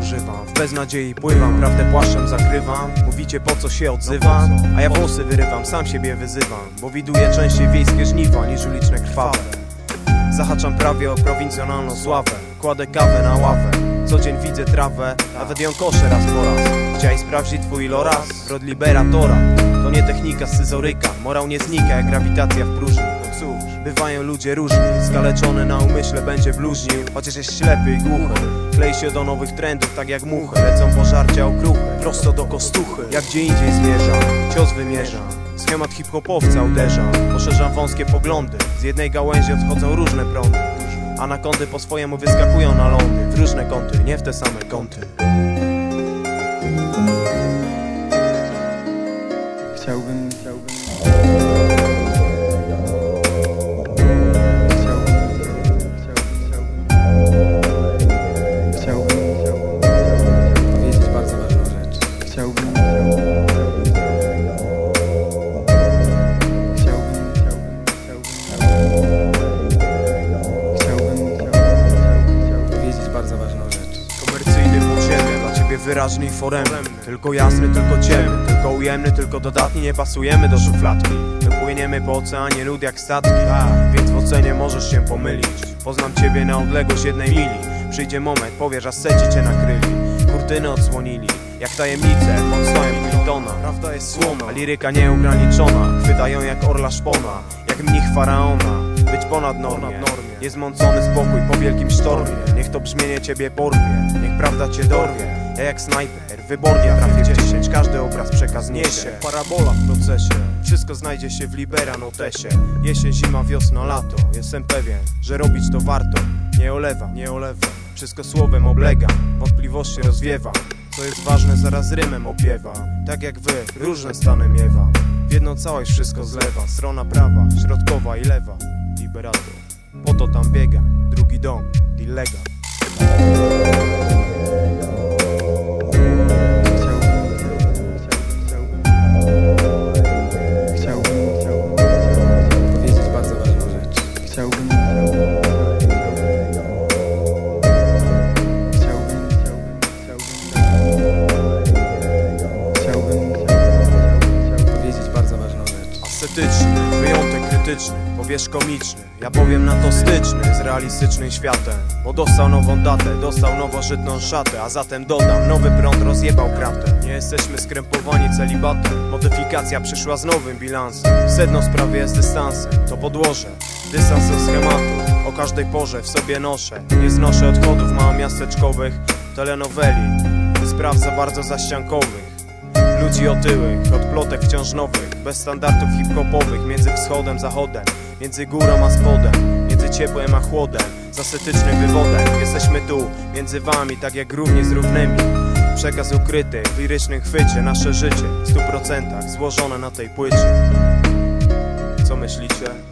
używam. W beznadziei pływam, prawdę płaszczem zakrywam. Mówicie po co się odzywam? A ja włosy wyrywam, sam siebie wyzywam. Bo widuję częściej wiejskie żniwa niż uliczne krwawe. Zahaczam prawie o prowincjonalną sławę. Kładę kawę na ławę. Co dzień widzę trawę Nawet ją koszę raz po raz. Chciałeś sprawdzić twój iloraz? Rod liberatora. To nie technika scyzoryka Morał nie znika jak grawitacja w próżni Bywają ludzie różni. Skaleczony na umyśle będzie bluźnił Chociaż jest ślepy i głuchy. Klei się do nowych trendów tak jak muchy. Lecą pożarcia okruchy Prosto do kostuchy. Jak gdzie indziej zmierza Cios wymierza. Schemat hip-hopowca uderza. Poszerzam wąskie poglądy. Z jednej gałęzi odchodzą różne prądy. A na kąty po swojemu wyskakują na lądy W różne kąty, nie w te same kąty. Chciałbym. Chciałbym, wyraźny i foremny. Tylko jasny, tylko ciemny, tylko ujemny, tylko dodatni Nie pasujemy do szufladki. My płyniemy po oceanie lud jak statki. Więc w ocenie możesz się pomylić. Poznam ciebie na odległość jednej mili. Przyjdzie moment, powiesz, a seci cię nakryli. Kurtyny odsłonili jak tajemnice pod stołem Clintona Prawda jest słona, a liryka nieograniczona Chwyta ją jak orla szpona, jak mnich faraona. Być ponad normie, jest mącony spokój po wielkim sztormie. Niech to brzmienie ciebie porwie, niech prawda cię dorwie Ja jak snajper, wybornie trafię w 10 Każdy obraz przekaz niesie Parabola w procesie, wszystko znajdzie się w Libera notesie Jesień, zima, wiosna, lato Jestem pewien, że robić to warto. Nie olewam, nie olewam Wszystko słowem oblegam, wątpliwości rozwiewam. Co jest ważne, zaraz rymem opiewa. Tak jak wy, różne stany miewa. W jedną całość wszystko zlewa. Strona prawa, środkowa i lewa. Liberator. Po to tam biega Drugi dom, Dillega Ascetyczny, wyjątek krytyczny Powiesz komiczny, ja powiem na to styczny Z realistycznym światem. Bo dostał nową datę, dostał nowożytną szatę A zatem dodam, nowy prąd rozjebał kratę. Nie jesteśmy skrępowani celibatem. Modyfikacja przyszła z nowym bilansem. Sedno sprawy jest dystansem, to podłoże Dystans do schematu, o każdej porze w sobie noszę. Nie znoszę odchodów małomiasteczkowych Telenoweli, spraw za bardzo zaściankowych Ludzi otyłych, od plotek wciąż nowych Bez standardów hip-hopowych Między wschodem, zachodem Między górą a spodem Między ciepłem a chłodem Z ascetycznym wywodem. Jesteśmy tu, między wami Tak jak równie z równymi. Przekaz ukryty w lirycznym chwycie Nasze życie w stu procentach Złożone na tej płycie. Co myślicie?